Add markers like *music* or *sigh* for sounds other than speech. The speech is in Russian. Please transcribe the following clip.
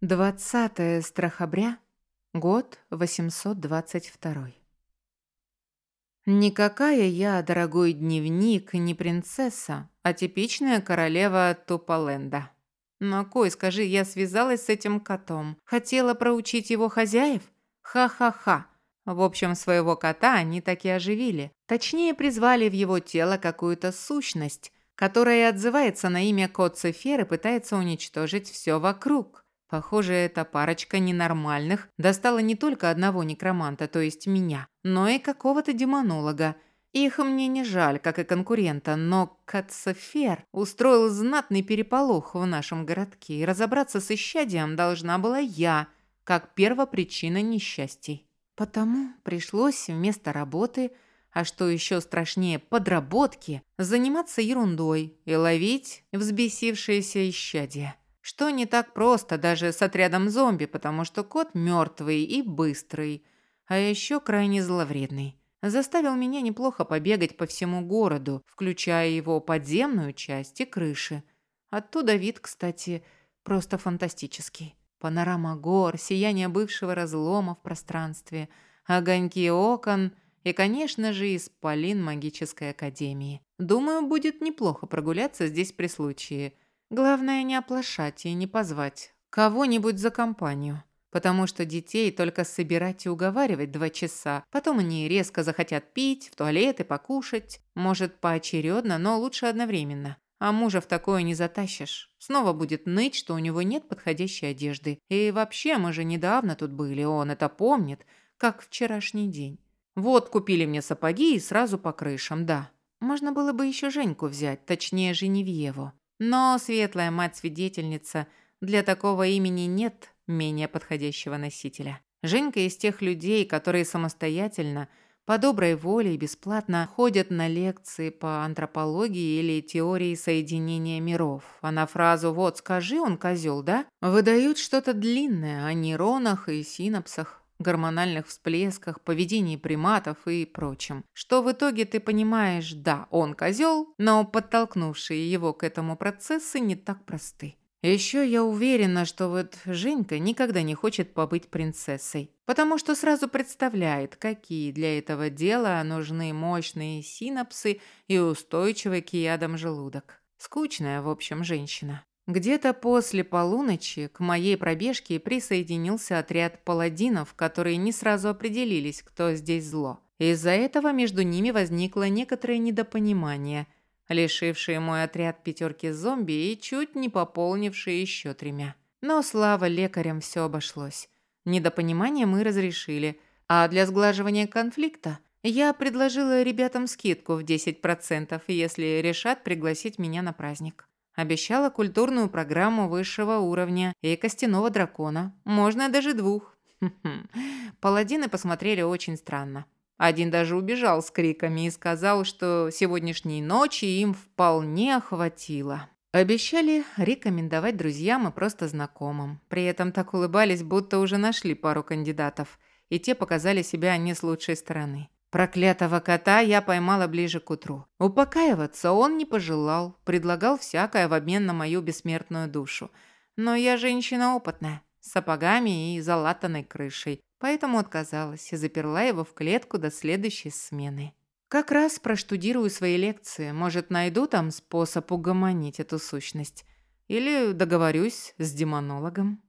20 страхобря, год 822. Никакая я, дорогой дневник, не принцесса, а типичная королева Тупаленда. Но, Кой, скажи, я связалась с этим котом. Хотела проучить его хозяев? Ха-ха-ха. В общем, своего кота они таки оживили. Точнее, призвали в его тело какую-то сущность, которая отзывается на имя кот Цефер и пытается уничтожить все вокруг. Похоже, эта парочка ненормальных достала не только одного некроманта, то есть меня, но и какого-то демонолога. Их мне не жаль, как и конкурента, но Кацефер устроил знатный переполох в нашем городке, и разобраться с исчадием должна была я, как первопричина несчастий. Потому пришлось вместо работы, а что еще страшнее, подработки, заниматься ерундой и ловить взбесившееся исчадие. Что не так просто даже с отрядом зомби, потому что кот мертвый и быстрый, а еще крайне зловредный. Заставил меня неплохо побегать по всему городу, включая его подземную часть и крыши. Оттуда вид, кстати, просто фантастический. Панорама гор, сияние бывшего разлома в пространстве, огоньки окон и, конечно же, исполин магической академии. Думаю, будет неплохо прогуляться здесь при случае – Главное не оплошать и не позвать кого-нибудь за компанию. Потому что детей только собирать и уговаривать два часа. Потом они резко захотят пить, в туалет и покушать. Может, поочередно, но лучше одновременно. А мужа в такое не затащишь. Снова будет ныть, что у него нет подходящей одежды. И вообще, мы же недавно тут были, он это помнит, как вчерашний день. Вот купили мне сапоги и сразу по крышам, да. Можно было бы еще Женьку взять, точнее Женевьеву. Но светлая мать-свидетельница, для такого имени нет менее подходящего носителя. Женька из тех людей, которые самостоятельно, по доброй воле и бесплатно ходят на лекции по антропологии или теории соединения миров. А на фразу «вот скажи, он козел, да?» выдают что-то длинное о нейронах и синапсах, гормональных всплесках, поведении приматов и прочем. Что в итоге ты понимаешь, да, он козел, но подтолкнувшие его к этому процессы не так просты. Еще я уверена, что вот Женька никогда не хочет побыть принцессой, потому что сразу представляет, какие для этого дела нужны мощные синапсы и устойчивый к ядам желудок. Скучная, в общем, женщина. Где-то после полуночи к моей пробежке присоединился отряд паладинов, которые не сразу определились, кто здесь зло. Из-за этого между ними возникло некоторое недопонимание, лишившее мой отряд пятерки зомби и чуть не пополнившее еще тремя. Но слава лекарям все обошлось. Недопонимание мы разрешили, а для сглаживания конфликта я предложила ребятам скидку в 10%, если решат пригласить меня на праздник. Обещала культурную программу высшего уровня и костяного дракона. Можно даже двух. *laughs* Паладины посмотрели очень странно. Один даже убежал с криками и сказал, что сегодняшней ночи им вполне хватило. Обещали рекомендовать друзьям и просто знакомым. При этом так улыбались, будто уже нашли пару кандидатов, и те показали себя не с лучшей стороны. Проклятого кота я поймала ближе к утру. Упокаиваться он не пожелал, предлагал всякое в обмен на мою бессмертную душу. Но я женщина опытная, с сапогами и залатанной крышей, поэтому отказалась и заперла его в клетку до следующей смены. Как раз проштудирую свои лекции, может, найду там способ угомонить эту сущность. Или договорюсь с демонологом.